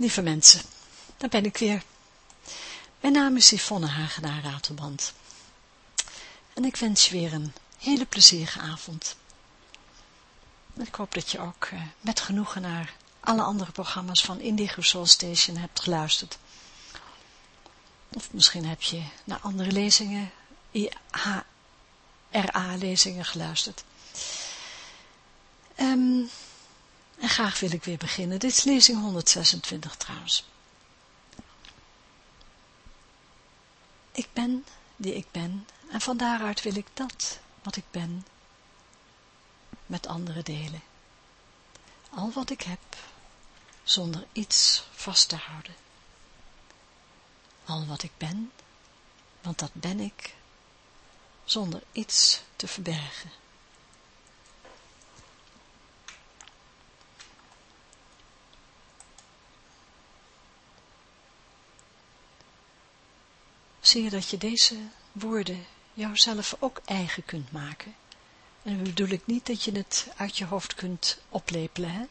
lieve mensen, daar ben ik weer. Mijn naam is Yvonne Hagenaar Ratelband. En ik wens je weer een hele plezierige avond. Ik hoop dat je ook uh, met genoegen naar alle andere programma's van Indigo Soul Station hebt geluisterd. Of misschien heb je naar andere lezingen, IHRA-lezingen geluisterd. Um, en graag wil ik weer beginnen. Dit is lezing 126 trouwens. Ik ben die ik ben en van daaruit wil ik dat wat ik ben met anderen delen. Al wat ik heb, zonder iets vast te houden. Al wat ik ben, want dat ben ik, zonder iets te verbergen. Zie je dat je deze woorden jouzelf ook eigen kunt maken. En dan bedoel ik niet dat je het uit je hoofd kunt oplepelen, hè?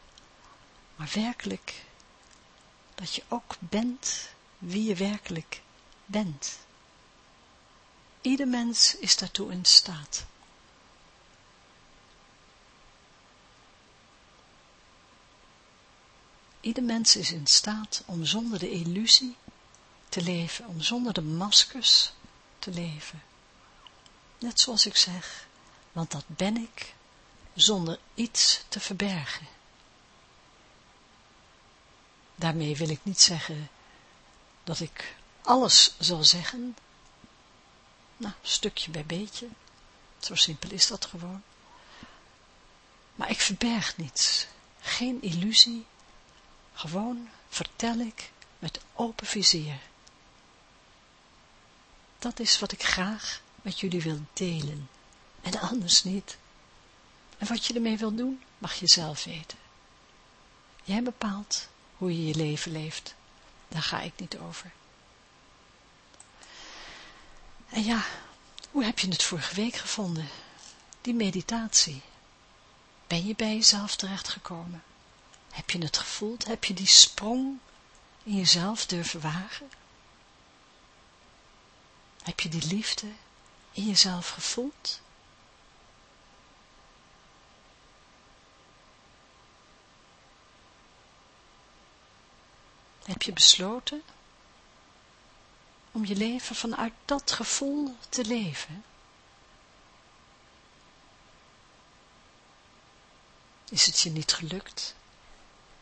maar werkelijk dat je ook bent wie je werkelijk bent. Ieder mens is daartoe in staat. Ieder mens is in staat om zonder de illusie te leven, om zonder de maskers te leven. Net zoals ik zeg, want dat ben ik, zonder iets te verbergen. Daarmee wil ik niet zeggen dat ik alles zal zeggen, nou, stukje bij beetje, zo simpel is dat gewoon. Maar ik verberg niets, geen illusie, gewoon vertel ik met open vizier. Dat is wat ik graag met jullie wil delen. En anders niet. En wat je ermee wil doen, mag je zelf weten. Jij bepaalt hoe je je leven leeft. Daar ga ik niet over. En ja, hoe heb je het vorige week gevonden? Die meditatie. Ben je bij jezelf terechtgekomen? Heb je het gevoeld? Heb je die sprong in jezelf durven wagen? Heb je die liefde in jezelf gevoeld? Heb je besloten om je leven vanuit dat gevoel te leven? Is het je niet gelukt?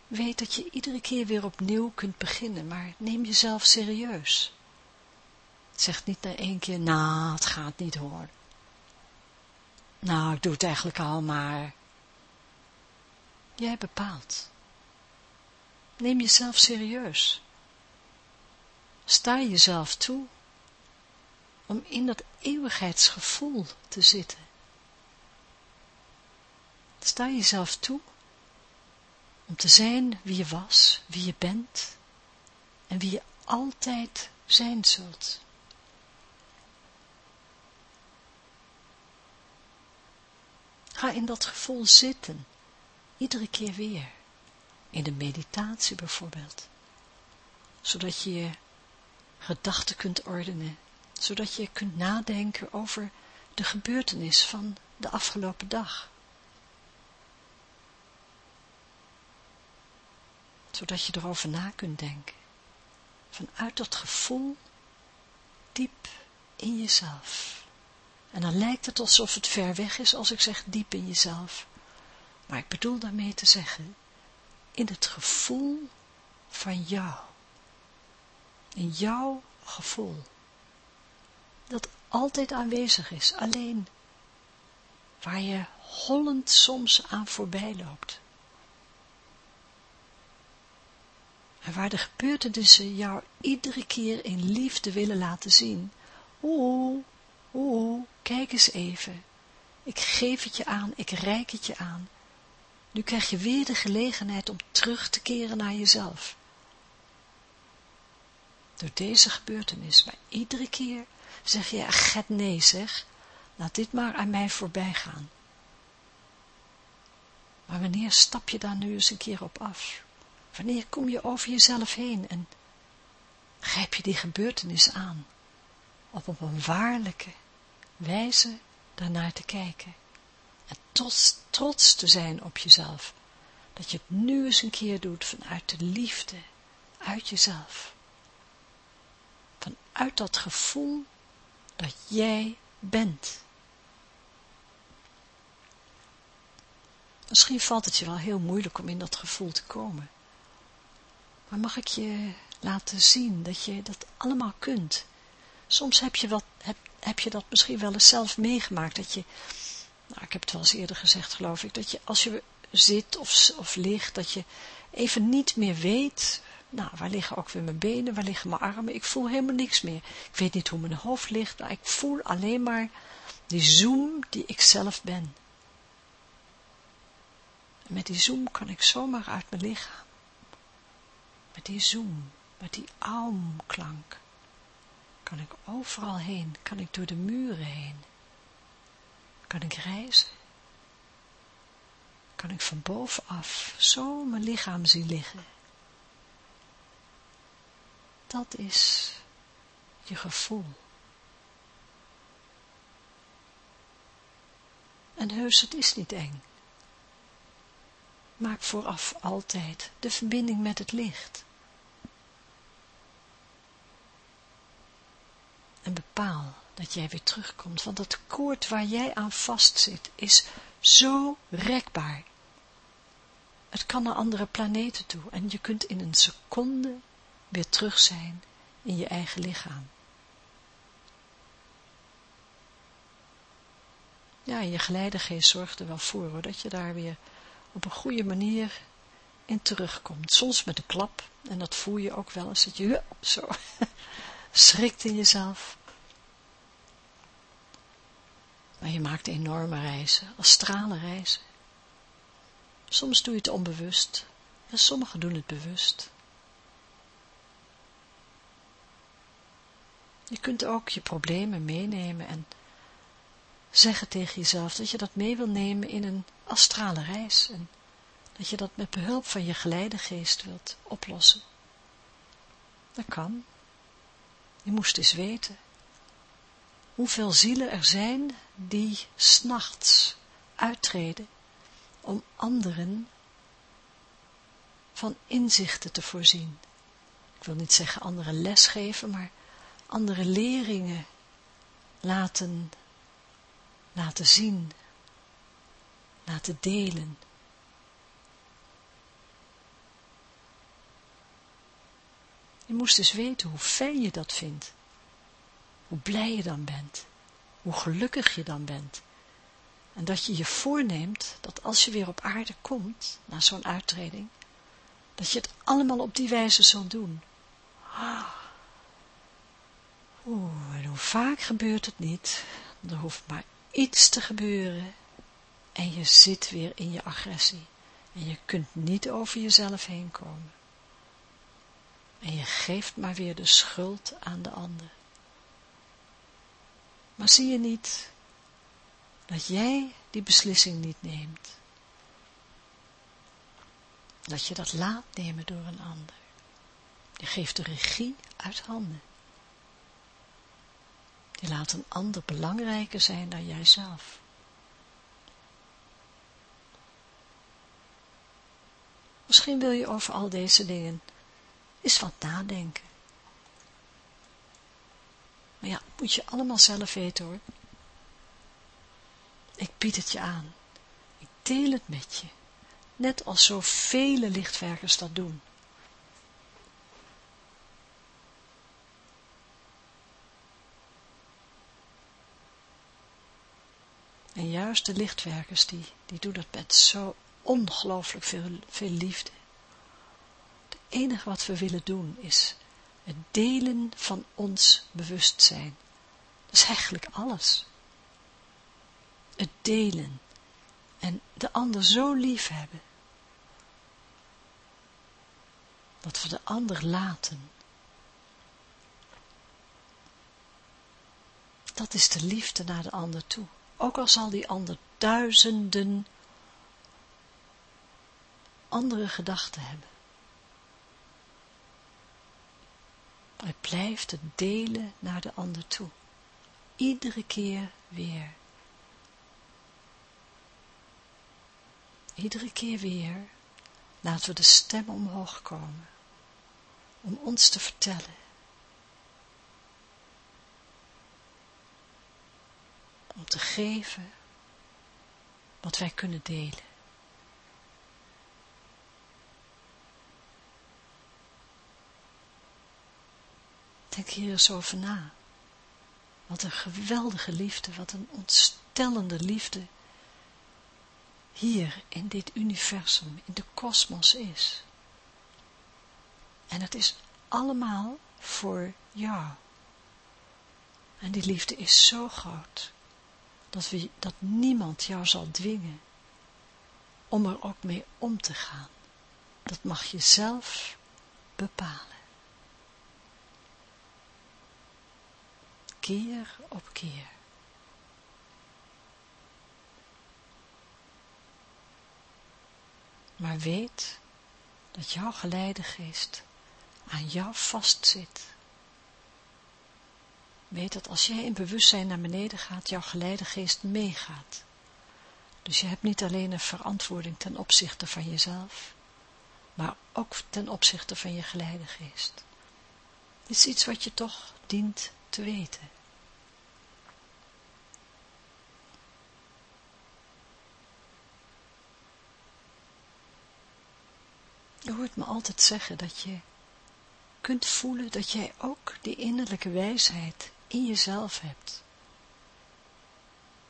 Weet dat je iedere keer weer opnieuw kunt beginnen, maar neem jezelf serieus. Zeg niet na één keer, nou, het gaat niet hoor. Nou, ik doe het eigenlijk al, maar... Jij bepaalt. Neem jezelf serieus. Sta jezelf toe om in dat eeuwigheidsgevoel te zitten. Sta jezelf toe om te zijn wie je was, wie je bent en wie je altijd zijn zult. Ga in dat gevoel zitten, iedere keer weer, in de meditatie bijvoorbeeld, zodat je je gedachten kunt ordenen, zodat je kunt nadenken over de gebeurtenis van de afgelopen dag. Zodat je erover na kunt denken, vanuit dat gevoel diep in jezelf. En dan lijkt het alsof het ver weg is als ik zeg diep in jezelf. Maar ik bedoel daarmee te zeggen, in het gevoel van jou. In jouw gevoel. Dat altijd aanwezig is, alleen waar je hollend soms aan voorbij loopt. En waar de gebeurtenissen jou iedere keer in liefde willen laten zien. Oeh, Oeh, kijk eens even. Ik geef het je aan, ik reik het je aan. Nu krijg je weer de gelegenheid om terug te keren naar jezelf. Door deze gebeurtenis, maar iedere keer zeg je, get nee zeg, laat dit maar aan mij voorbij gaan. Maar wanneer stap je daar nu eens een keer op af? Wanneer kom je over jezelf heen en grijp je die gebeurtenis aan, op op een waarlijke wijze daarnaar te kijken en trots, trots te zijn op jezelf, dat je het nu eens een keer doet vanuit de liefde, uit jezelf, vanuit dat gevoel dat jij bent. Misschien valt het je wel heel moeilijk om in dat gevoel te komen. Maar mag ik je laten zien dat je dat allemaal kunt. Soms heb je, wat, heb, je dat misschien wel eens zelf meegemaakt. Dat je, nou ik heb het wel eens eerder gezegd geloof ik, dat je als je zit of, of ligt, dat je even niet meer weet, nou waar liggen ook weer mijn benen, waar liggen mijn armen, ik voel helemaal niks meer. Ik weet niet hoe mijn hoofd ligt, maar ik voel alleen maar die zoom die ik zelf ben. En met die zoom kan ik zomaar uit mijn lichaam. Met die zoom, met die aumklank, kan ik overal heen, kan ik door de muren heen. Kan ik reizen. Kan ik van bovenaf zo mijn lichaam zien liggen. Dat is je gevoel. En heus, het is niet eng. Maak vooraf altijd de verbinding met het licht. En bepaal dat jij weer terugkomt, want het koord waar jij aan vastzit is zo rekbaar. Het kan naar andere planeten toe en je kunt in een seconde weer terug zijn in je eigen lichaam. Ja, je geleidegeest zorgt er wel voor hoor, dat je daar weer op een goede manier in terugkomt. Soms met een klap, en dat voel je ook wel eens, dat je zo schrikt in jezelf. Maar je maakt enorme reizen, astrale reizen. Soms doe je het onbewust, en sommigen doen het bewust. Je kunt ook je problemen meenemen en zeggen tegen jezelf dat je dat mee wil nemen in een astrale reis en dat je dat met behulp van je geleidegeest wilt oplossen. Dat kan. Je moest eens weten hoeveel zielen er zijn die s'nachts uittreden om anderen van inzichten te voorzien. Ik wil niet zeggen anderen lesgeven, maar andere leringen laten, laten zien, laten delen. Je moest eens weten hoe fijn je dat vindt. Hoe blij je dan bent. Hoe gelukkig je dan bent. En dat je je voorneemt dat als je weer op aarde komt, na zo'n uittreding, dat je het allemaal op die wijze zult doen. Oeh, en hoe vaak gebeurt het niet? Er hoeft maar iets te gebeuren en je zit weer in je agressie. En je kunt niet over jezelf heen komen. En je geeft maar weer de schuld aan de ander. Maar zie je niet dat jij die beslissing niet neemt? Dat je dat laat nemen door een ander. Je geeft de regie uit handen. Je laat een ander belangrijker zijn dan jijzelf. Misschien wil je over al deze dingen eens wat nadenken. Maar ja, moet je allemaal zelf weten hoor. Ik bied het je aan. Ik deel het met je. Net als zoveel lichtwerkers dat doen. En juist de lichtwerkers, die, die doen dat met zo ongelooflijk veel, veel liefde. Enige wat we willen doen is het delen van ons bewustzijn. Dat is eigenlijk alles. Het delen en de ander zo lief hebben. Dat we de ander laten. Dat is de liefde naar de ander toe. Ook al zal die ander duizenden andere gedachten hebben. Maar het blijft het delen naar de ander toe. Iedere keer weer. Iedere keer weer laten we de stem omhoog komen. Om ons te vertellen. Om te geven wat wij kunnen delen. Denk hier eens over na. Wat een geweldige liefde, wat een ontstellende liefde hier in dit universum, in de kosmos is. En het is allemaal voor jou. En die liefde is zo groot, dat, we, dat niemand jou zal dwingen om er ook mee om te gaan. Dat mag je zelf bepalen. Keer op keer. Maar weet dat jouw geleidegeest aan jou vastzit. Weet dat als jij in bewustzijn naar beneden gaat, jouw geleidegeest meegaat. Dus je hebt niet alleen een verantwoording ten opzichte van jezelf, maar ook ten opzichte van je geleidegeest. Dit is iets wat je toch dient te weten. Me altijd zeggen dat je kunt voelen dat jij ook die innerlijke wijsheid in jezelf hebt.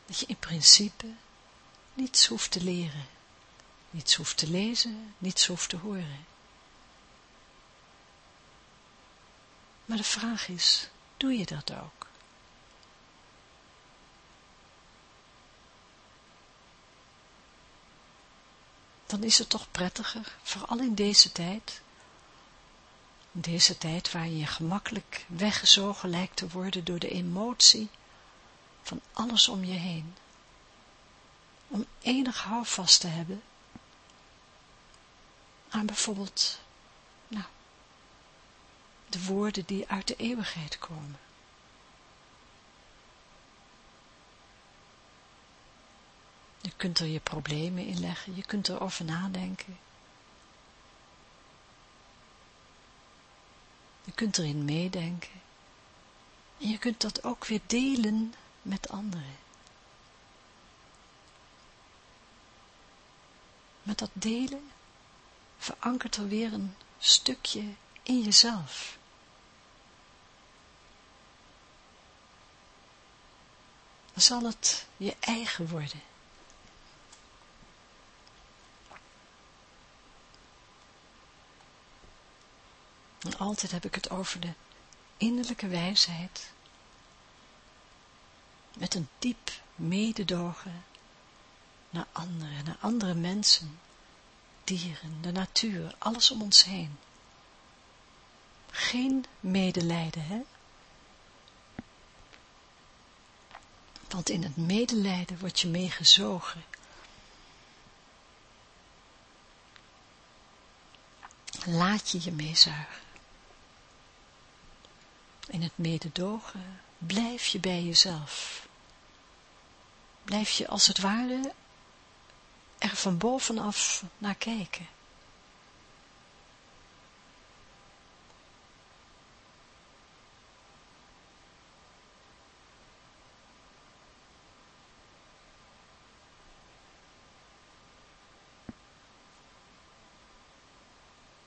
Dat je in principe niets hoeft te leren, niets hoeft te lezen, niets hoeft te horen. Maar de vraag is, doe je dat ook? Dan is het toch prettiger, vooral in deze tijd, in deze tijd waar je gemakkelijk weggezogen lijkt te worden door de emotie van alles om je heen, om enig houvast te hebben aan bijvoorbeeld, nou, de woorden die uit de eeuwigheid komen. Je kunt er je problemen in leggen, je kunt erover nadenken. Je kunt erin meedenken. En je kunt dat ook weer delen met anderen. Met dat delen verankert er weer een stukje in jezelf. Dan zal het je eigen worden. En altijd heb ik het over de innerlijke wijsheid, met een diep mededogen naar anderen, naar andere mensen, dieren, de natuur, alles om ons heen. Geen medelijden, hè? Want in het medelijden word je meegezogen. Laat je je meezuigen in het mededogen, blijf je bij jezelf. Blijf je als het ware er van bovenaf naar kijken.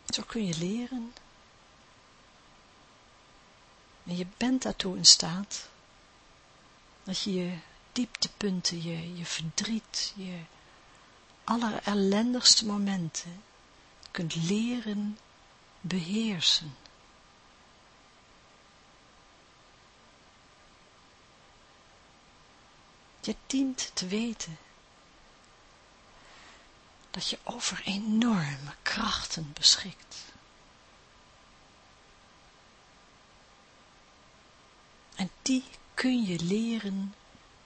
Zo kun je leren en je bent daartoe in staat, dat je je dieptepunten, je, je verdriet, je allerellendigste momenten kunt leren beheersen. Je dient te weten dat je over enorme krachten beschikt. En die kun je leren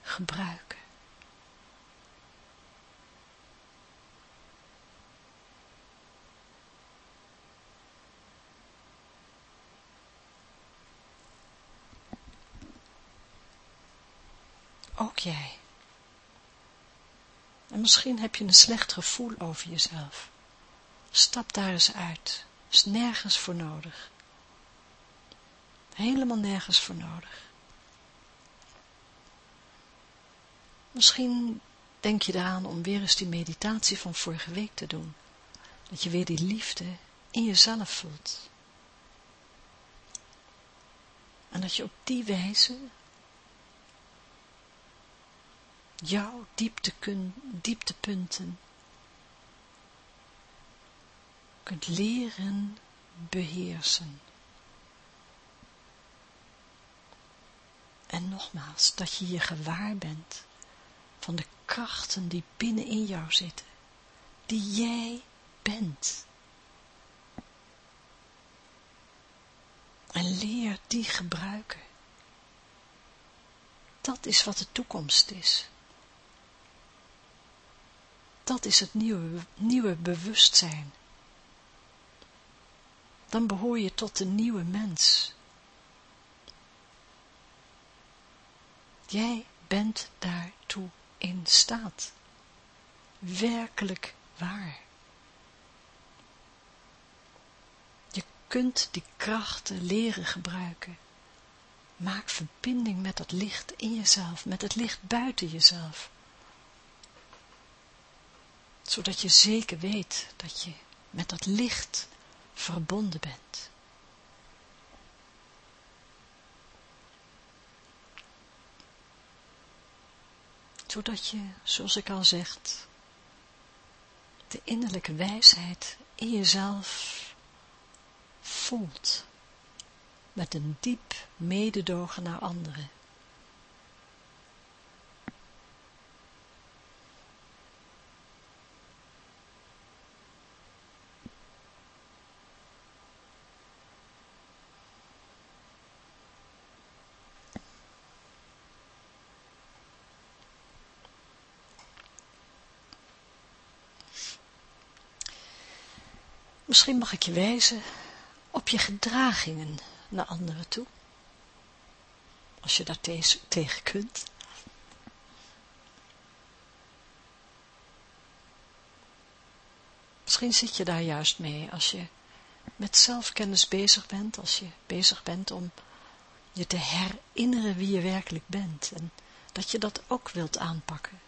gebruiken. Ook jij. En misschien heb je een slecht gevoel over jezelf. Stap daar eens uit. Is nergens voor nodig. Helemaal nergens voor nodig. Misschien denk je eraan om weer eens die meditatie van vorige week te doen. Dat je weer die liefde in jezelf voelt. En dat je op die wijze jouw diepte kun, dieptepunten kunt leren beheersen. En nogmaals, dat je je gewaar bent van de krachten die binnenin jou zitten, die jij bent. En leer die gebruiken. Dat is wat de toekomst is. Dat is het nieuwe, nieuwe bewustzijn. Dan behoor je tot de nieuwe mens. Jij bent daartoe in staat. Werkelijk waar. Je kunt die krachten leren gebruiken. Maak verbinding met dat licht in jezelf, met het licht buiten jezelf. Zodat je zeker weet dat je met dat licht verbonden bent. Zodat je, zoals ik al zeg, de innerlijke wijsheid in jezelf voelt, met een diep mededogen naar anderen. Misschien mag ik je wijzen op je gedragingen naar anderen toe. Als je daar tegen kunt. Misschien zit je daar juist mee als je met zelfkennis bezig bent, als je bezig bent om je te herinneren wie je werkelijk bent en dat je dat ook wilt aanpakken.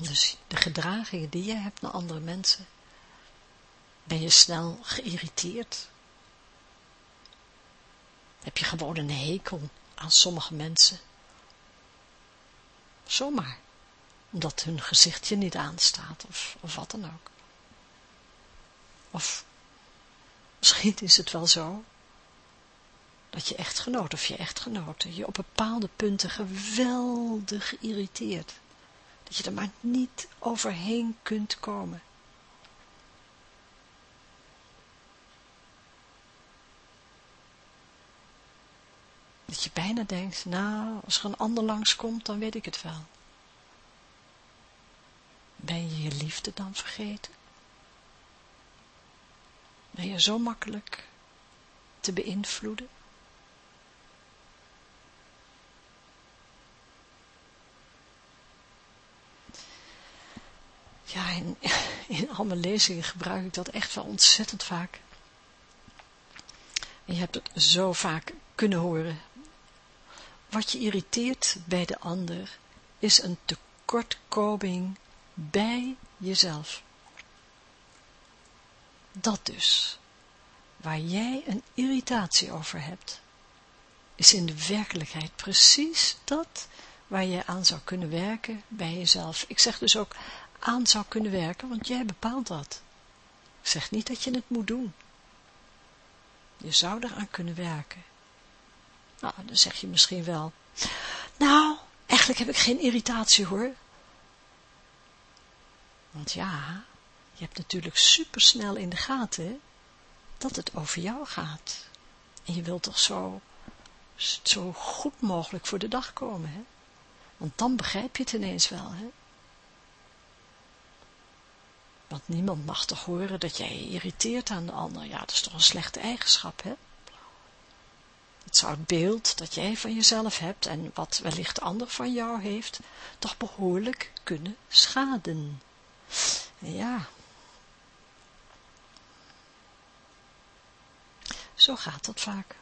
Dus de gedragingen die je hebt naar andere mensen, ben je snel geïrriteerd? Heb je gewoon een hekel aan sommige mensen? Zomaar, omdat hun gezichtje niet aanstaat of, of wat dan ook. Of misschien is het wel zo dat je echtgenoot of je echtgenote je op bepaalde punten geweldig irriteert dat je er maar niet overheen kunt komen. Dat je bijna denkt, nou, als er een ander langskomt, dan weet ik het wel. Ben je je liefde dan vergeten? Ben je zo makkelijk te beïnvloeden? Ja, in, in al mijn lezingen gebruik ik dat echt wel ontzettend vaak. En je hebt het zo vaak kunnen horen. Wat je irriteert bij de ander is een tekortkoming bij jezelf. Dat dus, waar jij een irritatie over hebt, is in de werkelijkheid precies dat waar je aan zou kunnen werken bij jezelf. Ik zeg dus ook aan zou kunnen werken, want jij bepaalt dat. Ik zeg niet dat je het moet doen. Je zou eraan kunnen werken. Nou, dan zeg je misschien wel, nou, eigenlijk heb ik geen irritatie hoor. Want ja, je hebt natuurlijk supersnel in de gaten dat het over jou gaat. En je wilt toch zo, zo goed mogelijk voor de dag komen, hè? Want dan begrijp je het ineens wel, hè? Want niemand mag toch horen dat jij je irriteert aan de ander. Ja, dat is toch een slechte eigenschap, hè? het zou het beeld dat jij van jezelf hebt en wat wellicht de ander van jou heeft, toch behoorlijk kunnen schaden. Ja. Zo gaat dat vaak.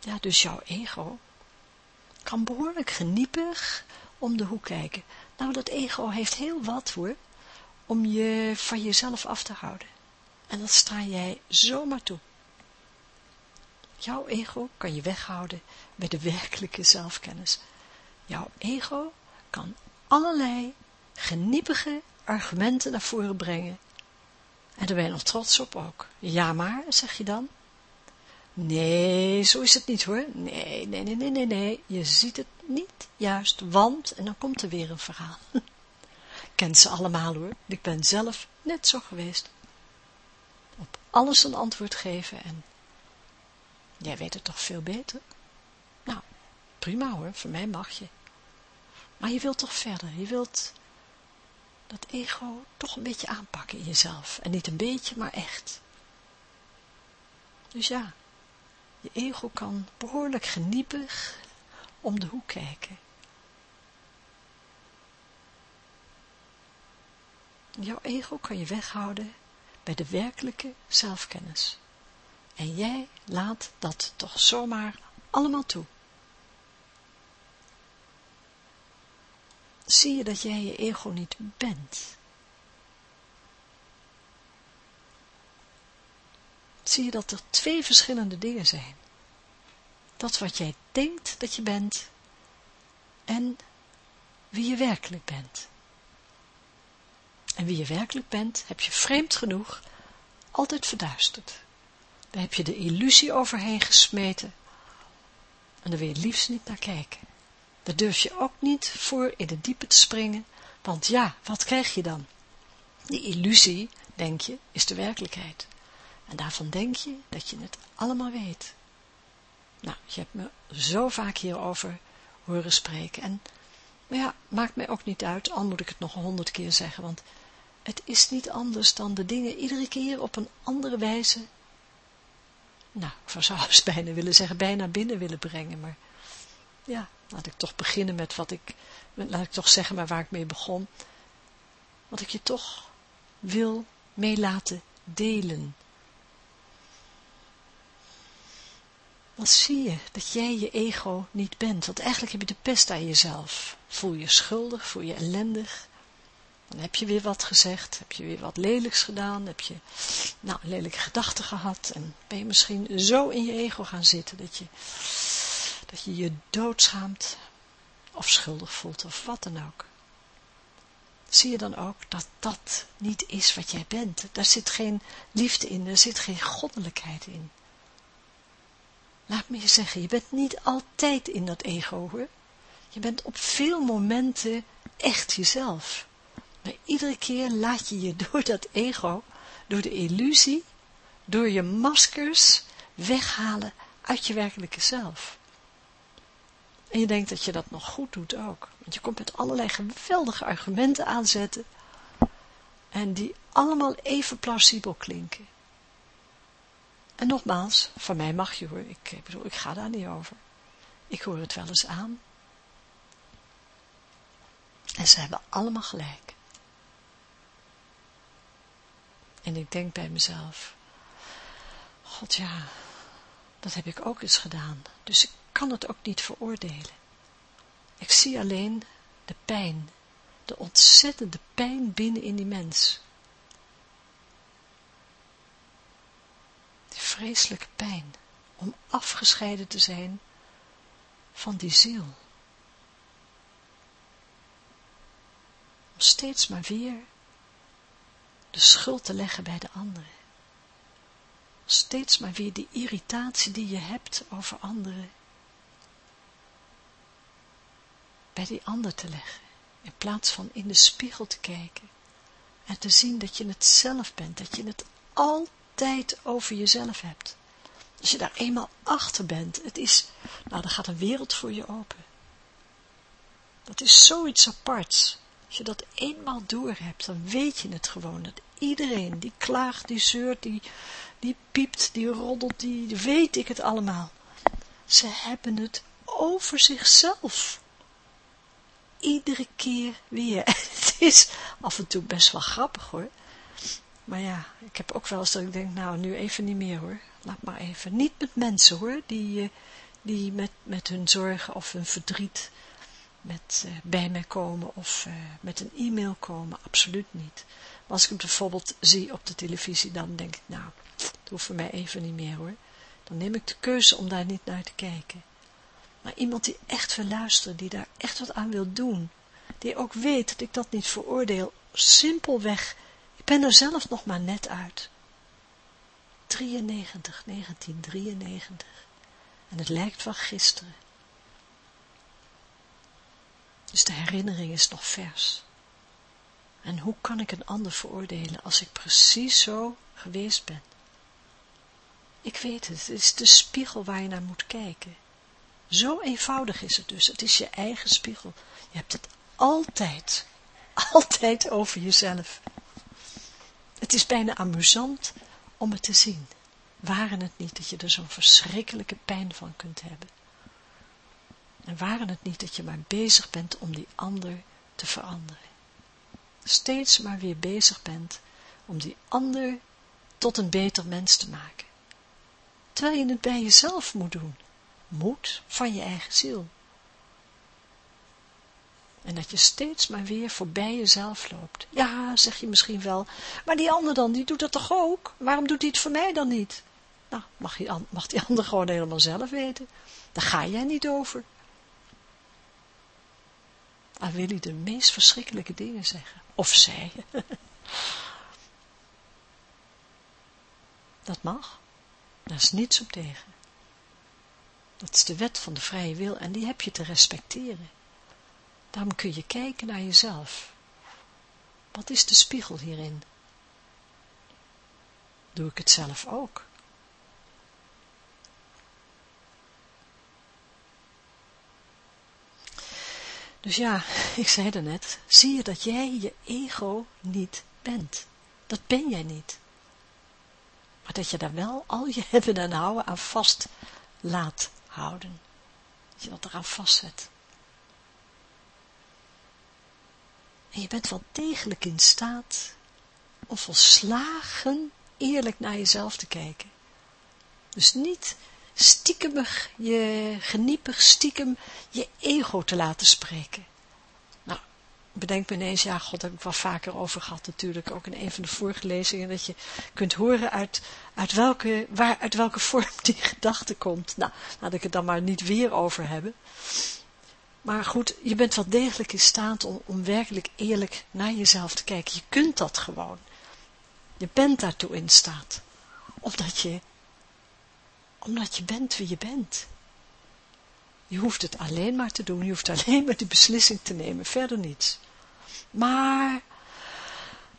Ja, dus jouw ego kan behoorlijk geniepig om de hoek kijken. Nou, dat ego heeft heel wat hoor, om je van jezelf af te houden. En dat sta jij zomaar toe. Jouw ego kan je weghouden bij de werkelijke zelfkennis. Jouw ego kan allerlei geniepige argumenten naar voren brengen. En daar ben je nog trots op ook. Ja maar, zeg je dan. Nee, zo is het niet hoor. Nee, nee, nee, nee, nee, nee. Je ziet het niet juist, want, en dan komt er weer een verhaal. Kent ze allemaal hoor. Ik ben zelf net zo geweest. Op alles een antwoord geven en jij weet het toch veel beter? Nou, prima hoor, voor mij mag je. Maar je wilt toch verder, je wilt dat ego toch een beetje aanpakken in jezelf. En niet een beetje, maar echt. Dus ja, je ego kan behoorlijk geniepig om de hoek kijken. Jouw ego kan je weghouden bij de werkelijke zelfkennis. En jij laat dat toch zomaar allemaal toe. Zie je dat jij je ego niet bent? Zie je dat er twee verschillende dingen zijn? Dat wat jij denkt dat je bent en wie je werkelijk bent. En wie je werkelijk bent, heb je vreemd genoeg altijd verduisterd. Daar heb je de illusie overheen gesmeten en daar wil je liefst niet naar kijken. Daar durf je ook niet voor in de diepe te springen, want ja, wat krijg je dan? Die illusie, denk je, is de werkelijkheid. En daarvan denk je dat je het allemaal weet. Nou, je hebt me zo vaak hierover horen spreken. En, maar ja, maakt mij ook niet uit, al moet ik het nog honderd keer zeggen, want het is niet anders dan de dingen iedere keer op een andere wijze, nou, ik zou eens bijna willen zeggen, bijna binnen willen brengen, maar ja, laat ik toch beginnen met wat ik, laat ik toch zeggen maar waar ik mee begon, wat ik je toch wil mee laten delen. Wat zie je dat jij je ego niet bent, want eigenlijk heb je de pest aan jezelf. Voel je schuldig, voel je ellendig, dan heb je weer wat gezegd, heb je weer wat lelijks gedaan, heb je nou, lelijke gedachten gehad en ben je misschien zo in je ego gaan zitten dat je dat je je doodschaamt of schuldig voelt of wat dan ook. Zie je dan ook dat dat niet is wat jij bent. Daar zit geen liefde in, daar zit geen goddelijkheid in. Laat me je zeggen, je bent niet altijd in dat ego hoor. Je bent op veel momenten echt jezelf. Maar iedere keer laat je je door dat ego, door de illusie, door je maskers weghalen uit je werkelijke zelf. En je denkt dat je dat nog goed doet ook. Want je komt met allerlei geweldige argumenten aanzetten. En die allemaal even plausibel klinken. En nogmaals, van mij mag je hoor. Ik, ik bedoel, ik ga daar niet over. Ik hoor het wel eens aan. En ze hebben allemaal gelijk. En ik denk bij mezelf, God ja, dat heb ik ook eens gedaan. Dus ik kan het ook niet veroordelen. Ik zie alleen de pijn, de ontzettende pijn binnen in die mens. Die vreselijke pijn om afgescheiden te zijn van die ziel. Om steeds maar weer de schuld te leggen bij de anderen. Steeds maar weer die irritatie die je hebt over anderen bij die ander te leggen, in plaats van in de spiegel te kijken en te zien dat je het zelf bent, dat je het altijd over jezelf hebt. Als je daar eenmaal achter bent, het is, nou dan gaat een wereld voor je open. Dat is zoiets aparts. Als je dat eenmaal door hebt, dan weet je het gewoon, dat iedereen die klaagt, die zeurt, die die piept, die roddelt, die weet ik het allemaal. Ze hebben het over zichzelf. Iedere keer weer. Het is af en toe best wel grappig hoor. Maar ja, ik heb ook wel eens dat ik denk, nou nu even niet meer hoor. Laat maar even. Niet met mensen hoor, die, eh, die met, met hun zorgen of hun verdriet met, uh, bij mij komen of uh, met een e-mail komen. Absoluut niet. Maar als ik hem bijvoorbeeld zie op de televisie, dan denk ik, nou, het hoeft voor mij even niet meer hoor. Dan neem ik de keuze om daar niet naar te kijken. Maar iemand die echt wil luisteren, die daar echt wat aan wil doen, die ook weet dat ik dat niet veroordeel, simpelweg, ik ben er zelf nog maar net uit. 93, 1993. En het lijkt wel gisteren. Dus de herinnering is nog vers. En hoe kan ik een ander veroordelen als ik precies zo geweest ben? Ik weet het, het is de spiegel waar je naar moet kijken. Zo eenvoudig is het dus, het is je eigen spiegel. Je hebt het altijd, altijd over jezelf. Het is bijna amusant om het te zien. Waren het niet dat je er zo'n verschrikkelijke pijn van kunt hebben. En waren het niet dat je maar bezig bent om die ander te veranderen. Steeds maar weer bezig bent om die ander tot een beter mens te maken. Terwijl je het bij jezelf moet doen. Moet van je eigen ziel. En dat je steeds maar weer voorbij jezelf loopt. Ja, zeg je misschien wel, maar die ander dan, die doet dat toch ook? Waarom doet hij het voor mij dan niet? Nou, die, mag die ander gewoon helemaal zelf weten. Daar ga jij niet over. Dan wil hij de meest verschrikkelijke dingen zeggen. Of zij. dat mag. Daar is niets op tegen. Dat is de wet van de vrije wil en die heb je te respecteren. Daarom kun je kijken naar jezelf. Wat is de spiegel hierin? Doe ik het zelf ook? Dus ja, ik zei er net, zie je dat jij je ego niet bent. Dat ben jij niet. Maar dat je daar wel al je hebben en houden aan vast laat houden. Dat je dat eraan vastzet. En je bent wel degelijk in staat om volslagen eerlijk naar jezelf te kijken. Dus niet stiekemig, je geniepig stiekem je ego te laten spreken. Nou, bedenk me ineens, ja, god, daar heb ik wel vaker over gehad natuurlijk, ook in een van de vorige lezingen, dat je kunt horen uit, uit, welke, waar, uit welke vorm die gedachte komt. Nou, laat ik het dan maar niet weer over hebben. Maar goed, je bent wel degelijk in staat om, om werkelijk eerlijk naar jezelf te kijken. Je kunt dat gewoon. Je bent daartoe in staat. Omdat je, omdat je bent wie je bent. Je hoeft het alleen maar te doen. Je hoeft alleen maar de beslissing te nemen. Verder niets. Maar,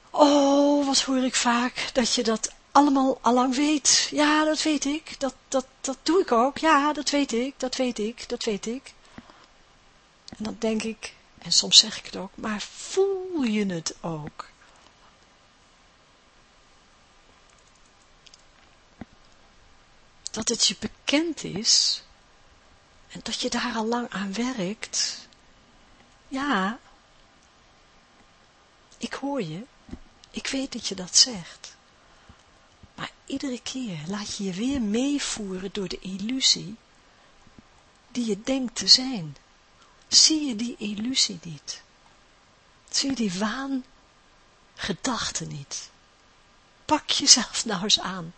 oh, wat hoor ik vaak. Dat je dat allemaal allang weet. Ja, dat weet ik. Dat, dat, dat doe ik ook. Ja, dat weet ik. Dat weet ik. Dat weet ik. En dan denk ik, en soms zeg ik het ook, maar voel je het ook? Dat het je bekend is en dat je daar al lang aan werkt. Ja, ik hoor je. Ik weet dat je dat zegt. Maar iedere keer laat je je weer meevoeren door de illusie die je denkt te zijn. Zie je die illusie niet? Zie je die waangedachte niet? Pak jezelf nou eens aan.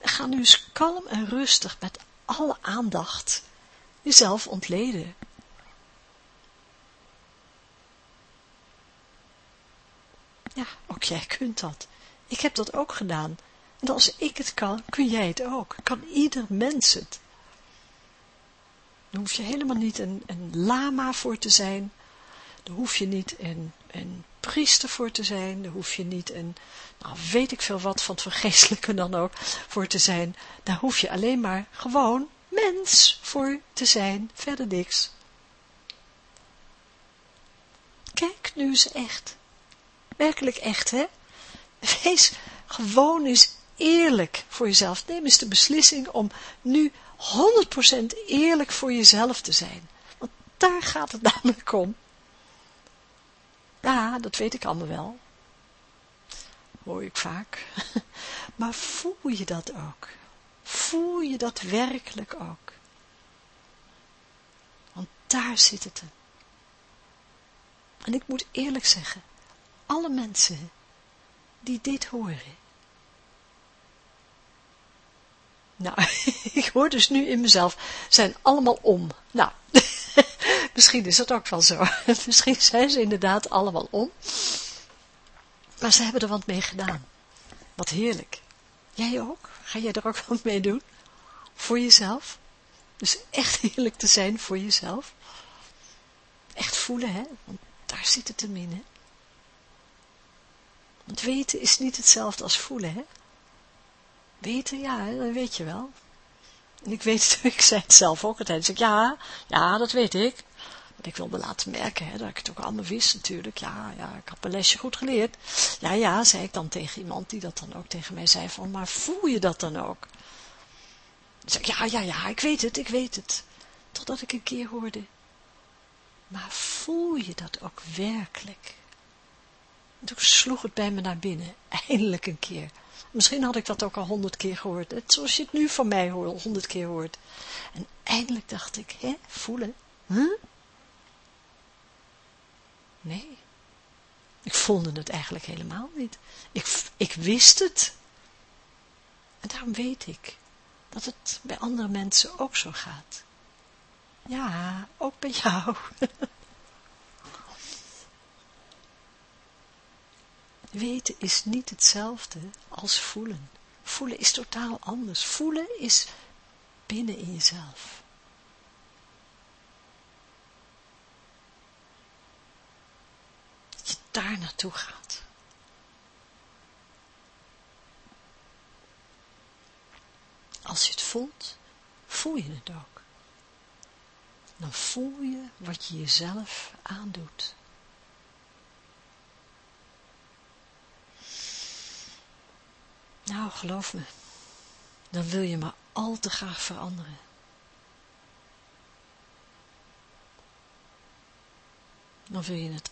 Ga nu eens kalm en rustig met alle aandacht jezelf ontleden. Ja, ook jij kunt dat. Ik heb dat ook gedaan. En als ik het kan, kun jij het ook. Kan ieder mens het. Daar hoef je helemaal niet een, een lama voor te zijn. Daar hoef je niet een, een priester voor te zijn. Daar hoef je niet een, nou weet ik veel wat van het vergeestelijke dan ook, voor te zijn. Daar hoef je alleen maar gewoon mens voor te zijn. Verder niks. Kijk nu eens echt. Werkelijk echt, hè? Wees, gewoon eens eerlijk voor jezelf. Neem eens de beslissing om nu 100% eerlijk voor jezelf te zijn. Want daar gaat het namelijk om. Ja, dat weet ik allemaal wel. Hoor ik vaak. Maar voel je dat ook? Voel je dat werkelijk ook? Want daar zit het. En ik moet eerlijk zeggen, alle mensen die dit horen. Nou, ik hoor dus nu in mezelf, zijn allemaal om. Nou, misschien is dat ook wel zo. misschien zijn ze inderdaad allemaal om. Maar ze hebben er wat mee gedaan. Wat heerlijk. Jij ook? Ga jij er ook wat mee doen? Voor jezelf? Dus echt heerlijk te zijn voor jezelf. Echt voelen, hè? Want daar zit het hem in, hè? Want weten is niet hetzelfde als voelen, hè? Weten, ja, dat weet je wel. En ik weet ik zei het zelf ook altijd. Dus ik, ja, ja, dat weet ik. Want ik wilde laten merken, hè, dat ik het ook allemaal wist natuurlijk. Ja, ja, ik had mijn lesje goed geleerd. Ja, ja, zei ik dan tegen iemand die dat dan ook tegen mij zei van, maar voel je dat dan ook? Dus ik, ja, ja, ja, ik weet het, ik weet het. Totdat ik een keer hoorde, maar voel je dat ook werkelijk? En toen sloeg het bij me naar binnen, eindelijk een keer. Misschien had ik dat ook al honderd keer gehoord, net zoals je het nu van mij honderd keer hoort. En eindelijk dacht ik, hè, voelen, huh? Nee, ik voelde het eigenlijk helemaal niet. Ik, ik wist het. En daarom weet ik dat het bij andere mensen ook zo gaat. Ja, ook bij jou. Weten is niet hetzelfde als voelen. Voelen is totaal anders. Voelen is binnen in jezelf. Dat je daar naartoe gaat. Als je het voelt, voel je het ook. Dan voel je wat je jezelf aandoet. Nou, geloof me, dan wil je maar al te graag veranderen. Dan wil je het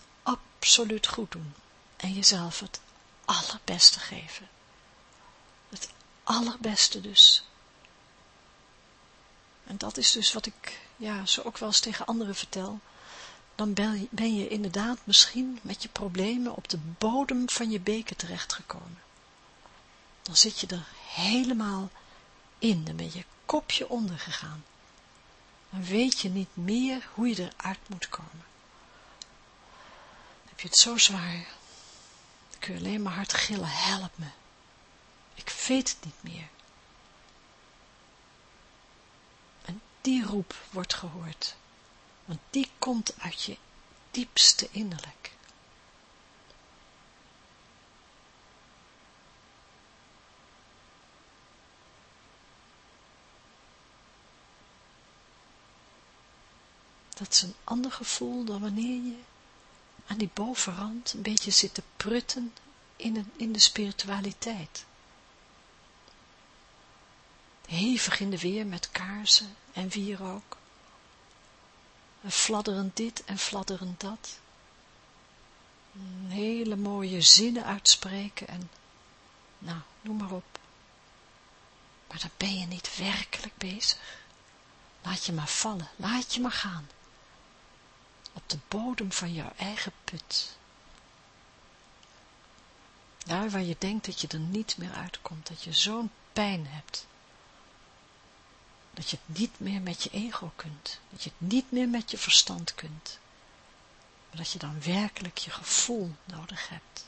absoluut goed doen en jezelf het allerbeste geven. Het allerbeste dus. En dat is dus wat ik ja, zo ook wel eens tegen anderen vertel. Dan ben je inderdaad misschien met je problemen op de bodem van je beker terechtgekomen dan zit je er helemaal in, dan ben je kopje onder gegaan. Dan weet je niet meer hoe je eruit moet komen. Heb je het zo zwaar, dan kun je alleen maar hard gillen, help me. Ik weet het niet meer. En die roep wordt gehoord, want die komt uit je diepste innerlijk. Dat is een ander gevoel dan wanneer je aan die bovenrand een beetje zit te prutten in, in de spiritualiteit. Hevig in de weer met kaarsen en wierook. En fladderend dit en fladderend dat. Hele mooie zinnen uitspreken en, nou, noem maar op. Maar dan ben je niet werkelijk bezig. Laat je maar vallen, laat je maar gaan op de bodem van jouw eigen put. Daar waar je denkt dat je er niet meer uitkomt, dat je zo'n pijn hebt. Dat je het niet meer met je ego kunt, dat je het niet meer met je verstand kunt. Maar dat je dan werkelijk je gevoel nodig hebt.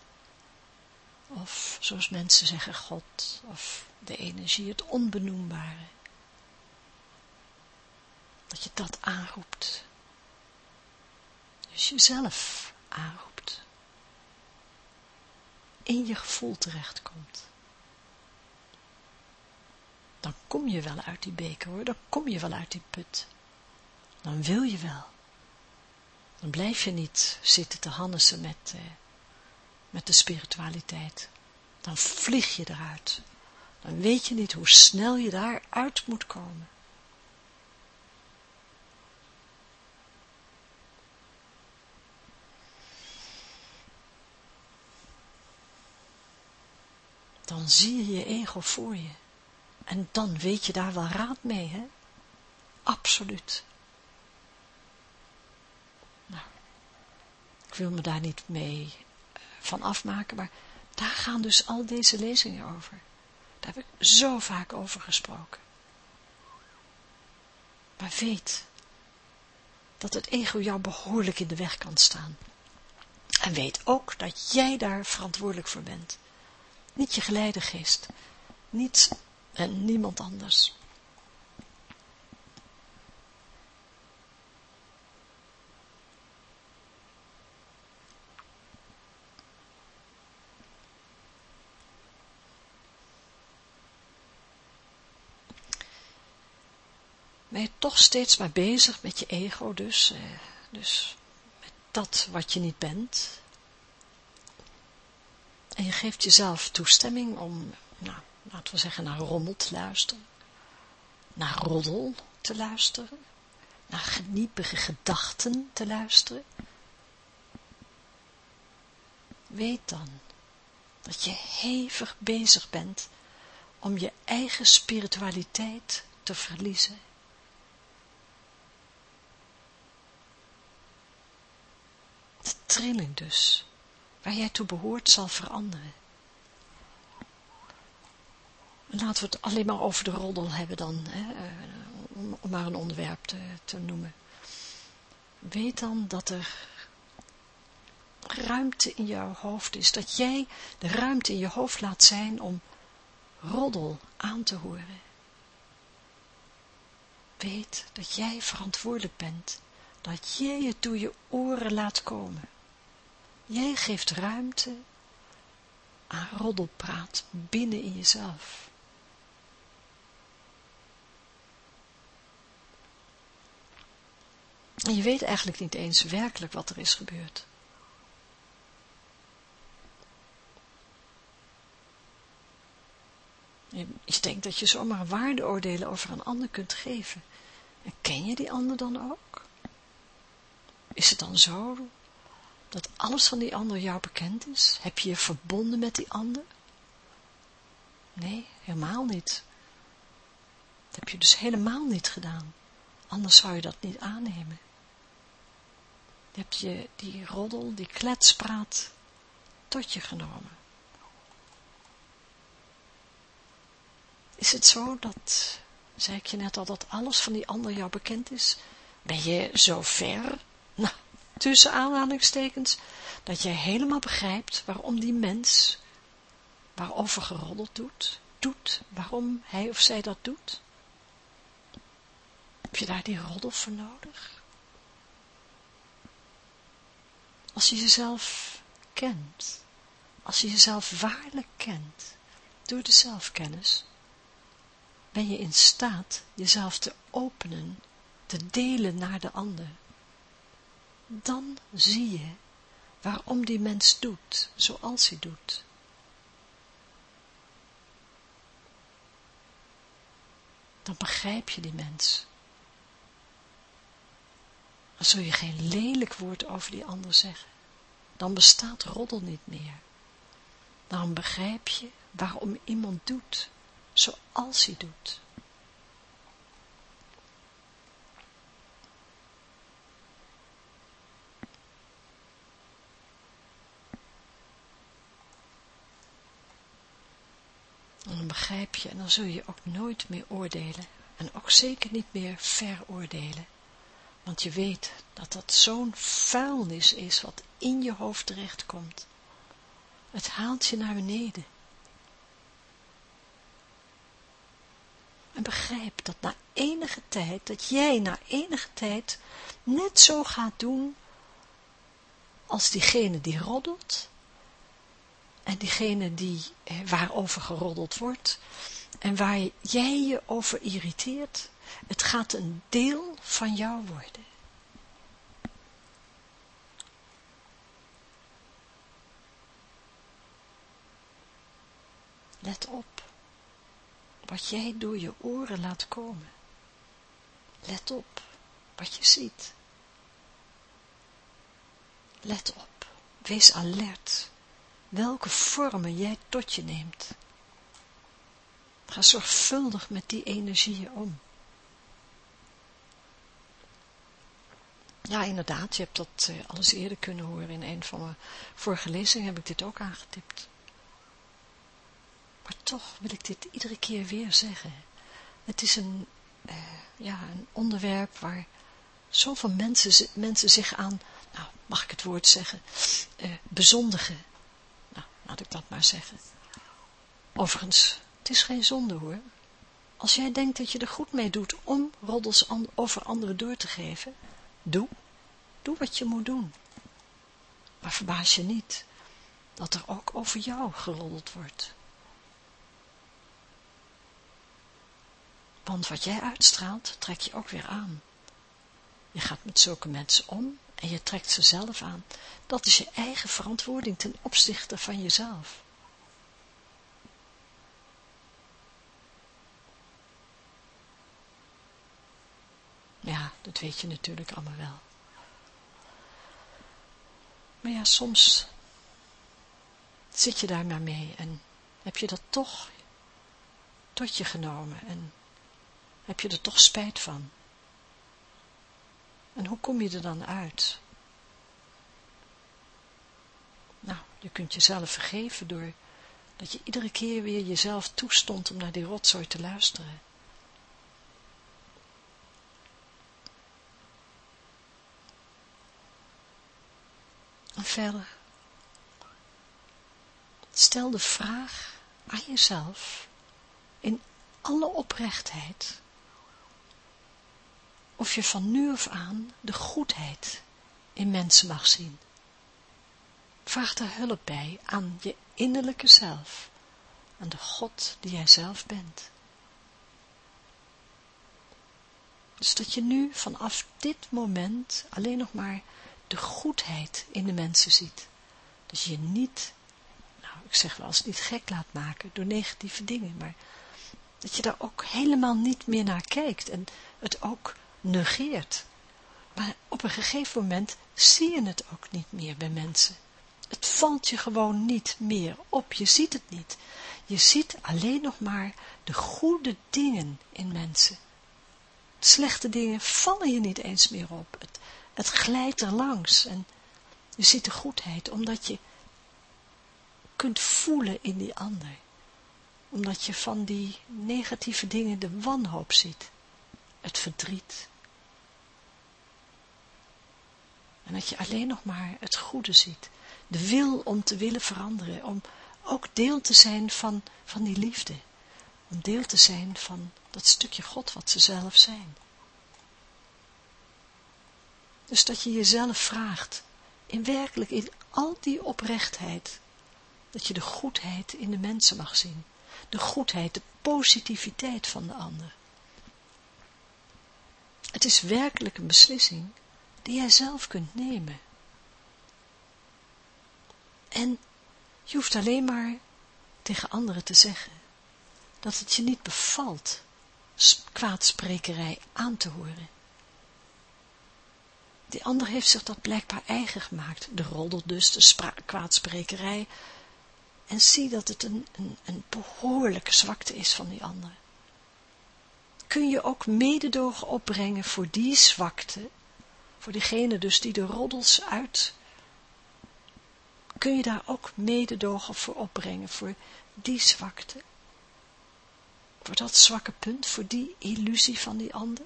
Of, zoals mensen zeggen, God, of de energie, het onbenoembare. Dat je dat aanroept dus jezelf aanroept, in je gevoel terechtkomt, dan kom je wel uit die beker hoor, dan kom je wel uit die put. Dan wil je wel. Dan blijf je niet zitten te hannesen met, eh, met de spiritualiteit. dan vlieg je eruit. Dan weet je niet hoe snel je daaruit moet komen. Dan zie je je ego voor je. En dan weet je daar wel raad mee, hè? Absoluut. Nou, ik wil me daar niet mee eh, van afmaken, maar daar gaan dus al deze lezingen over. Daar heb ik zo vaak over gesproken. Maar weet dat het ego jou behoorlijk in de weg kan staan. En weet ook dat jij daar verantwoordelijk voor bent. Niet je geleidegeest. Niet en niemand anders. ben je toch steeds maar bezig met je ego dus, eh, dus met dat wat je niet bent. En je geeft jezelf toestemming om, nou, laten we zeggen, naar rommel te luisteren, naar roddel te luisteren, naar geniepige gedachten te luisteren. Weet dan dat je hevig bezig bent om je eigen spiritualiteit te verliezen. De trilling dus, waar jij toe behoort, zal veranderen. Laten we het alleen maar over de roddel hebben dan, hè, eh, om, maar een onderwerp te, te noemen. Weet dan dat er ruimte in jouw hoofd is, dat jij de ruimte in je hoofd laat zijn om roddel aan te horen. Weet dat jij verantwoordelijk bent dat jij het door je oren laat komen. Jij geeft ruimte aan roddelpraat binnen in jezelf. En je weet eigenlijk niet eens werkelijk wat er is gebeurd. Je, denkt dat je zomaar waardeoordelen over een ander kunt geven. En ken je die ander dan ook? Is het dan zo dat alles van die ander jou bekend is? Heb je je verbonden met die ander? Nee, helemaal niet. Dat heb je dus helemaal niet gedaan. Anders zou je dat niet aannemen. Je hebt je die roddel, die kletspraat tot je genomen. Is het zo dat, zei ik je net al, dat alles van die ander jou bekend is? Ben je zo ver nou, tussen aanhalingstekens, dat jij helemaal begrijpt waarom die mens, waarover geroddeld doet, doet, waarom hij of zij dat doet? Heb je daar die roddel voor nodig? Als je jezelf kent, als je jezelf waarlijk kent, door de zelfkennis, ben je in staat jezelf te openen, te delen naar de ander dan zie je waarom die mens doet zoals hij doet. Dan begrijp je die mens. Dan zul je geen lelijk woord over die ander zeggen. Dan bestaat roddel niet meer. Dan begrijp je waarom iemand doet zoals hij doet. En dan begrijp je, en dan zul je ook nooit meer oordelen. En ook zeker niet meer veroordelen. Want je weet dat dat zo'n vuilnis is wat in je hoofd terechtkomt. Het haalt je naar beneden. En begrijp dat na enige tijd, dat jij na enige tijd net zo gaat doen als diegene die roddelt en diegene die, eh, waarover geroddeld wordt en waar jij je over irriteert, het gaat een deel van jou worden. Let op wat jij door je oren laat komen. Let op wat je ziet. Let op, wees alert, welke vormen jij tot je neemt. Ga zorgvuldig met die energieën om. Ja, inderdaad, je hebt dat uh, alles eerder kunnen horen. In een van mijn vorige lezingen heb ik dit ook aangetipt. Maar toch wil ik dit iedere keer weer zeggen. Het is een, uh, ja, een onderwerp waar zoveel mensen, mensen zich aan, nou, mag ik het woord zeggen, uh, bezondigen. Laat ik dat maar zeggen. Overigens, het is geen zonde hoor. Als jij denkt dat je er goed mee doet om roddels over anderen door te geven, doe. Doe wat je moet doen. Maar verbaas je niet dat er ook over jou geroddeld wordt. Want wat jij uitstraalt, trek je ook weer aan. Je gaat met zulke mensen om en je trekt ze zelf aan. Dat is je eigen verantwoording ten opzichte van jezelf. Ja, dat weet je natuurlijk allemaal wel. Maar ja, soms zit je daar maar mee en heb je dat toch tot je genomen en heb je er toch spijt van. En hoe kom je er dan uit? Nou, je kunt jezelf vergeven door dat je iedere keer weer jezelf toestond om naar die rotzooi te luisteren. En verder. Stel de vraag aan jezelf in alle oprechtheid of je van nu af aan de goedheid in mensen mag zien. Vraag er hulp bij aan je innerlijke zelf, aan de God die jij zelf bent. Dus dat je nu vanaf dit moment alleen nog maar de goedheid in de mensen ziet. Dat je je niet, nou ik zeg wel eens niet gek laat maken door negatieve dingen, maar dat je daar ook helemaal niet meer naar kijkt en het ook negeert. Maar op een gegeven moment zie je het ook niet meer bij mensen. Het valt je gewoon niet meer op, je ziet het niet. Je ziet alleen nog maar de goede dingen in mensen. Slechte dingen vallen je niet eens meer op. Het, het glijdt er langs en je ziet de goedheid, omdat je kunt voelen in die ander. Omdat je van die negatieve dingen de wanhoop ziet, het verdriet. En dat je alleen nog maar het goede ziet. De wil om te willen veranderen, om ook deel te zijn van, van die liefde. Om deel te zijn van dat stukje God wat ze zelf zijn. Dus dat je jezelf vraagt, in werkelijk in al die oprechtheid, dat je de goedheid in de mensen mag zien. De goedheid, de positiviteit van de ander. Het is werkelijk een beslissing die jij zelf kunt nemen. En je hoeft alleen maar tegen anderen te zeggen dat het je niet bevalt kwaadsprekerij aan te horen. Die ander heeft zich dat blijkbaar eigen gemaakt, de roddel dus, de kwaadsprekerij, en zie dat het een, een, een behoorlijke zwakte is van die ander. Kun je ook mededogen opbrengen voor die zwakte, voor diegene dus die de roddels uit, kun je daar ook mededogen voor opbrengen, voor die zwakte, voor dat zwakke punt, voor die illusie van die ander?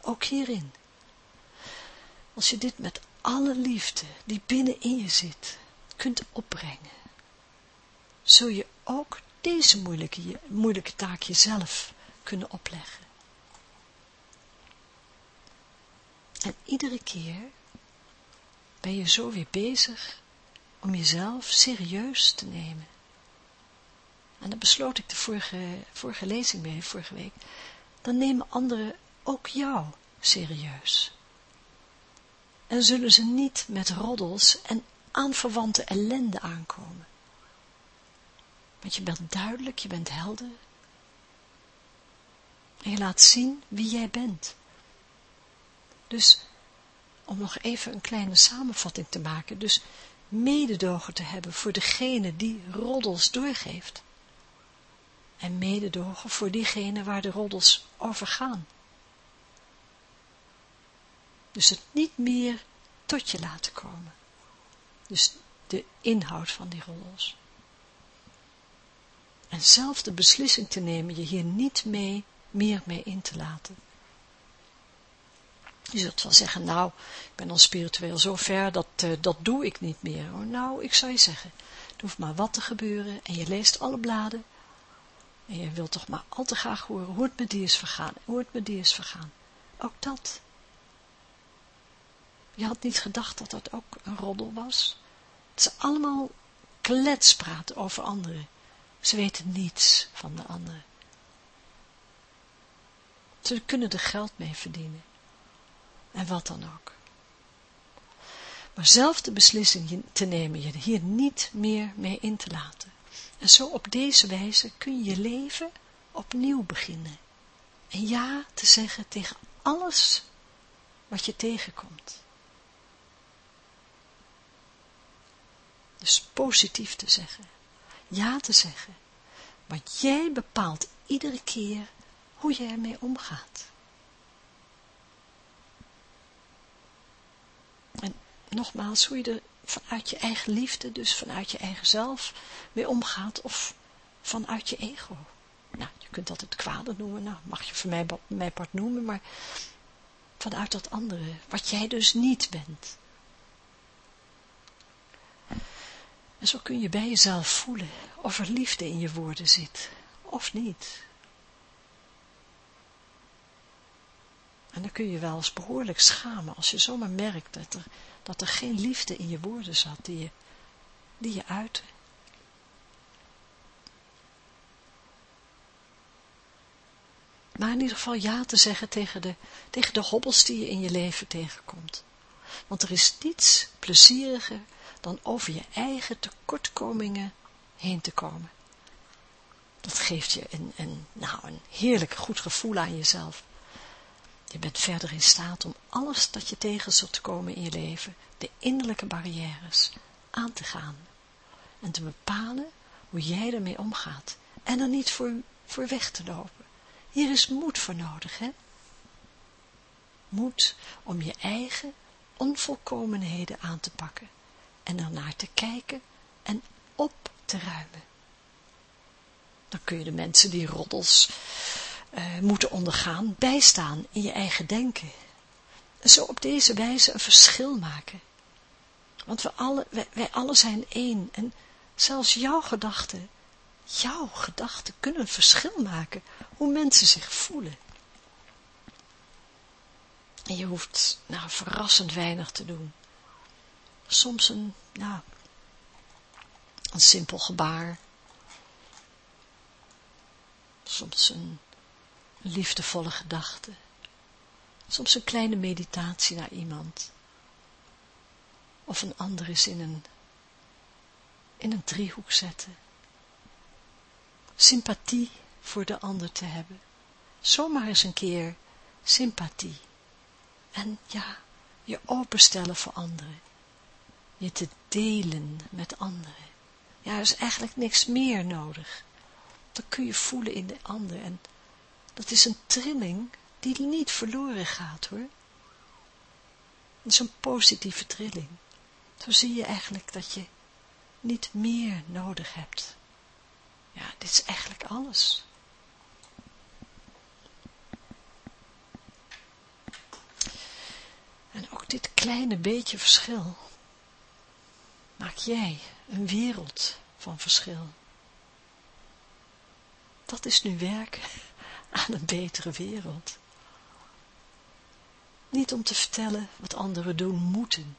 ook hierin. Als je dit met alle liefde die binnenin je zit, kunt opbrengen, zul je ook deze moeilijke, moeilijke taak jezelf kunnen opleggen. En iedere keer ben je zo weer bezig om jezelf serieus te nemen. En dan besloot ik de vorige, vorige lezing mee, vorige week. Dan nemen anderen ook jou serieus. en zullen ze niet met roddels en aanverwante ellende aankomen. Want je bent duidelijk, je bent helder. En je laat zien wie jij bent. Dus, om nog even een kleine samenvatting te maken, dus mededogen te hebben voor degene die roddels doorgeeft. En mededogen voor diegene waar de roddels over gaan. Dus het niet meer tot je laten komen. Dus de inhoud van die roddels. En zelf de beslissing te nemen je hier niet mee, meer mee in te laten. Je zult wel zeggen, nou, ik ben dan spiritueel zo ver, dat, uh, dat doe ik niet meer. Hoor. Nou, ik zou je zeggen, er hoeft maar wat te gebeuren en je leest alle bladen. En je wilt toch maar al te graag horen hoe het met die is vergaan, hoe het met die is vergaan. Ook dat. Je had niet gedacht dat dat ook een roddel was. Het is allemaal kletspraat over anderen. Ze weten niets van de anderen. Ze kunnen er geld mee verdienen. En wat dan ook. Maar zelf de beslissing te nemen, je hier niet meer mee in te laten. En zo op deze wijze kun je je leven opnieuw beginnen. En ja te zeggen tegen alles wat je tegenkomt. Dus positief te zeggen. Ja te zeggen. Want jij bepaalt iedere keer hoe je ermee omgaat. En nogmaals, hoe je er vanuit je eigen liefde, dus vanuit je eigen zelf, mee omgaat of vanuit je ego. Nou, je kunt dat het kwade noemen, nou, mag je voor mij, mij part noemen, maar vanuit dat andere, wat jij dus niet bent. En zo kun je bij jezelf voelen of er liefde in je woorden zit, of niet. En dan kun je wel eens behoorlijk schamen als je zomaar merkt dat er, dat er geen liefde in je woorden zat die je, die je uitte. Maar in ieder geval ja te zeggen tegen de, tegen de hobbels die je in je leven tegenkomt. Want er is niets plezieriger dan over je eigen tekortkomingen heen te komen. Dat geeft je een, een, nou, een heerlijk goed gevoel aan jezelf. Je bent verder in staat om alles dat je tegen zult komen in je leven, de innerlijke barrières, aan te gaan. En te bepalen hoe jij ermee omgaat. En er niet voor, voor weg te lopen. Hier is moed voor nodig, hè? Moed om je eigen onvolkomenheden aan te pakken en ernaar te kijken en op te ruimen. Dan kun je de mensen die roddels uh, moeten ondergaan, bijstaan in je eigen denken. En zo op deze wijze een verschil maken. Want we alle, wij, alle zijn één en zelfs jouw gedachten, jouw gedachten kunnen een verschil maken hoe mensen zich voelen. En je hoeft nou verrassend weinig te doen. Soms een, nou, een simpel gebaar. Soms een liefdevolle gedachte. Soms een kleine meditatie naar iemand. Of een ander is in een, in een driehoek zetten. Sympathie voor de ander te hebben. Zomaar eens een keer sympathie. En ja, je openstellen voor anderen. Je te delen met anderen. Ja, er is eigenlijk niks meer nodig. Dat kun je voelen in de ander en dat is een trilling die niet verloren gaat hoor. Het is een positieve trilling. Zo zie je eigenlijk dat je niet meer nodig hebt. Ja, dit is eigenlijk alles. En ook dit kleine beetje verschil maak jij een wereld van verschil. Dat is nu werk aan een betere wereld. Niet om te vertellen wat anderen doen moeten,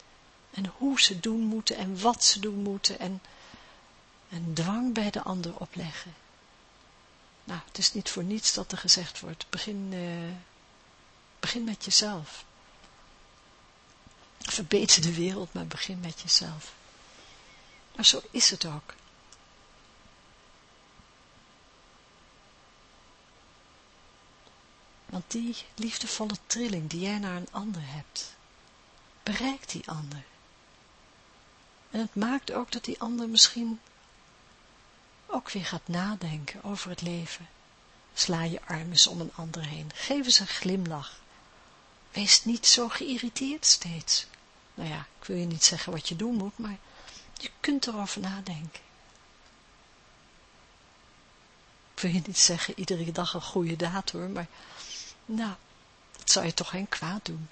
en hoe ze doen moeten, en wat ze doen moeten, en dwang bij de ander opleggen. Nou, het is niet voor niets dat er gezegd wordt, begin, uh, begin met jezelf. Verbeter de wereld, maar begin met jezelf. Maar zo is het ook. Want die liefdevolle trilling die jij naar een ander hebt, bereikt die ander. En het maakt ook dat die ander misschien ook weer gaat nadenken over het leven. Sla je arm eens om een ander heen. Geef eens een glimlach. Wees niet zo geïrriteerd steeds. Nou ja, ik wil je niet zeggen wat je doen moet, maar je kunt erover nadenken. Ik wil je niet zeggen iedere dag een goede daad hoor, maar nou, dat zou je toch geen kwaad doen.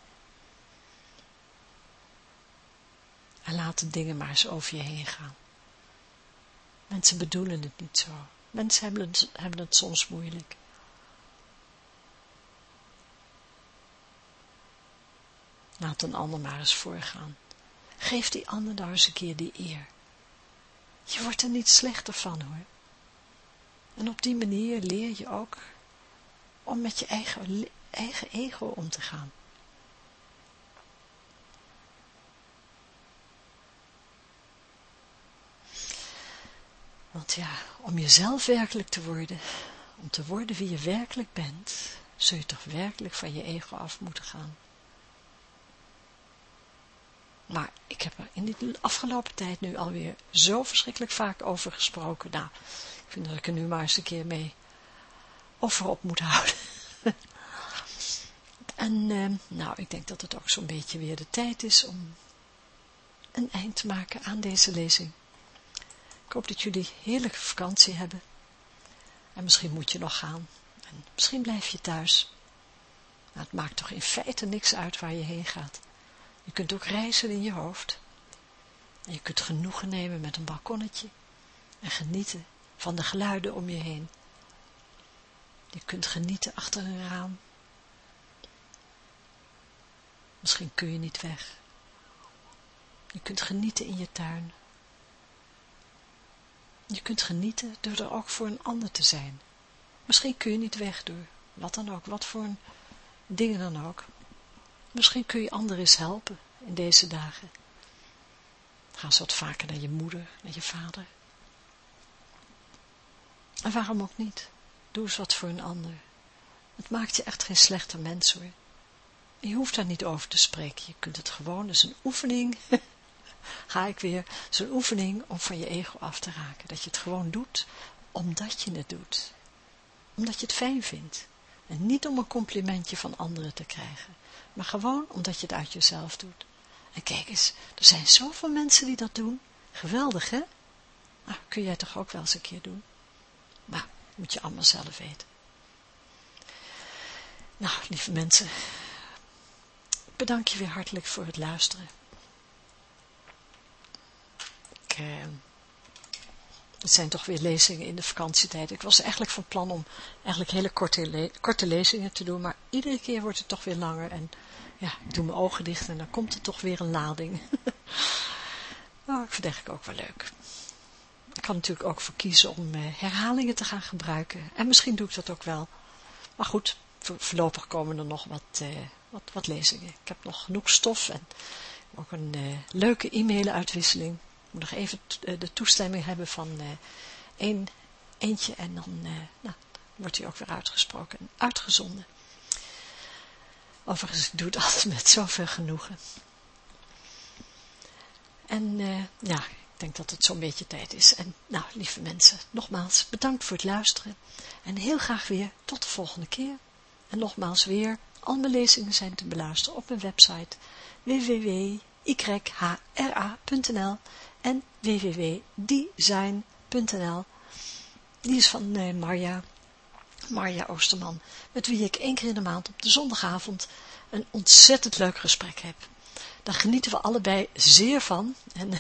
En laat de dingen maar eens over je heen gaan. Mensen bedoelen het niet zo. Mensen hebben het, hebben het soms moeilijk. Laat een ander maar eens voorgaan. Geef die ander daar eens een keer die eer. Je wordt er niet slechter van hoor. En op die manier leer je ook om met je eigen, eigen ego om te gaan. Want ja, om jezelf werkelijk te worden, om te worden wie je werkelijk bent, zul je toch werkelijk van je ego af moeten gaan. Maar ik heb er in de afgelopen tijd nu alweer zo verschrikkelijk vaak over gesproken. Nou, ik vind dat ik er nu maar eens een keer mee over op moet houden. en uh, nou, ik denk dat het ook zo'n beetje weer de tijd is om een eind te maken aan deze lezing. Ik hoop dat jullie heerlijke vakantie hebben. En misschien moet je nog gaan. En misschien blijf je thuis. Maar het maakt toch in feite niks uit waar je heen gaat. Je kunt ook reizen in je hoofd. En je kunt genoegen nemen met een balkonnetje. En genieten van de geluiden om je heen. Je kunt genieten achter een raam. Misschien kun je niet weg. Je kunt genieten in je tuin. Je kunt genieten door er ook voor een ander te zijn. Misschien kun je niet weg door wat dan ook, wat voor dingen dan ook. Misschien kun je anderen eens helpen in deze dagen. Ga eens wat vaker naar je moeder, naar je vader. En waarom ook niet? Doe eens wat voor een ander. Het maakt je echt geen slechter mens hoor. Je hoeft daar niet over te spreken. Je kunt het gewoon, dus een oefening. Ga ik weer, zo'n oefening om van je ego af te raken. Dat je het gewoon doet, omdat je het doet. Omdat je het fijn vindt. En niet om een complimentje van anderen te krijgen. Maar gewoon omdat je het uit jezelf doet. En kijk eens, er zijn zoveel mensen die dat doen. Geweldig, hè? Nou, kun jij toch ook wel eens een keer doen? Maar moet je allemaal zelf weten. Nou, lieve mensen, bedank je weer hartelijk voor het luisteren. Ik, eh, het zijn toch weer lezingen in de vakantietijd. Ik was eigenlijk van plan om eigenlijk hele korte, korte lezingen te doen, maar iedere keer wordt het toch weer langer en ja, ik doe mijn ogen dicht en dan komt er toch weer een lading. nou, ik vind eigenlijk ook wel leuk. Ik kan natuurlijk ook voor kiezen om eh, herhalingen te gaan gebruiken. En misschien doe ik dat ook wel. Maar goed, voorlopig komen er nog wat, uh, wat, wat lezingen. Ik heb nog genoeg stof en ook een uh, leuke e-mail-uitwisseling. Nog even de toestemming hebben van één, eentje en dan nou, wordt hij ook weer uitgesproken en uitgezonden. Overigens, ik doe het met zoveel genoegen. En ja, ik denk dat het zo'n beetje tijd is. En nou, lieve mensen, nogmaals bedankt voor het luisteren. En heel graag weer tot de volgende keer. En nogmaals weer, al mijn lezingen zijn te beluisteren op mijn website www.yhra.nl en www.design.nl Die is van uh, Marja Marja Oosterman, met wie ik één keer in de maand op de zondagavond een ontzettend leuk gesprek heb. Daar genieten we allebei zeer van. En,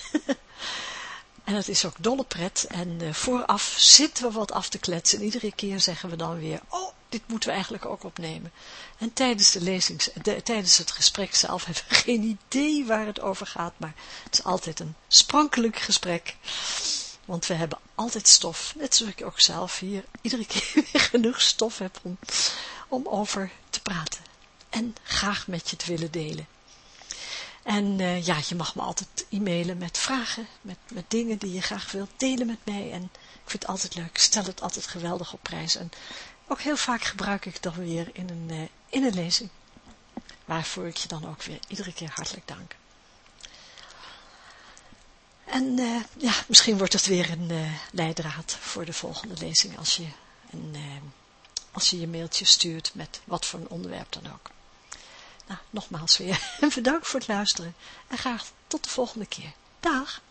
en het is ook dolle pret. En uh, vooraf zitten we wat af te kletsen. En iedere keer zeggen we dan weer, oh, dit moeten we eigenlijk ook opnemen. En tijdens, de lezings, tijdens het gesprek zelf hebben we geen idee waar het over gaat. Maar het is altijd een sprankelijk gesprek. Want we hebben altijd stof, net zoals ik ook zelf hier iedere keer weer genoeg stof heb om, om over te praten. En graag met je te willen delen. En uh, ja, je mag me altijd e-mailen met vragen, met, met dingen die je graag wilt delen met mij. En ik vind het altijd leuk, ik stel het altijd geweldig op prijs. En ook heel vaak gebruik ik dan weer in een, uh, in een lezing. Waarvoor ik je dan ook weer iedere keer hartelijk dank. En uh, ja, misschien wordt het weer een uh, leidraad voor de volgende lezing als je, een, als je je mailtje stuurt met wat voor een onderwerp dan ook. Nou, nogmaals weer bedankt voor het luisteren en graag tot de volgende keer. Dag!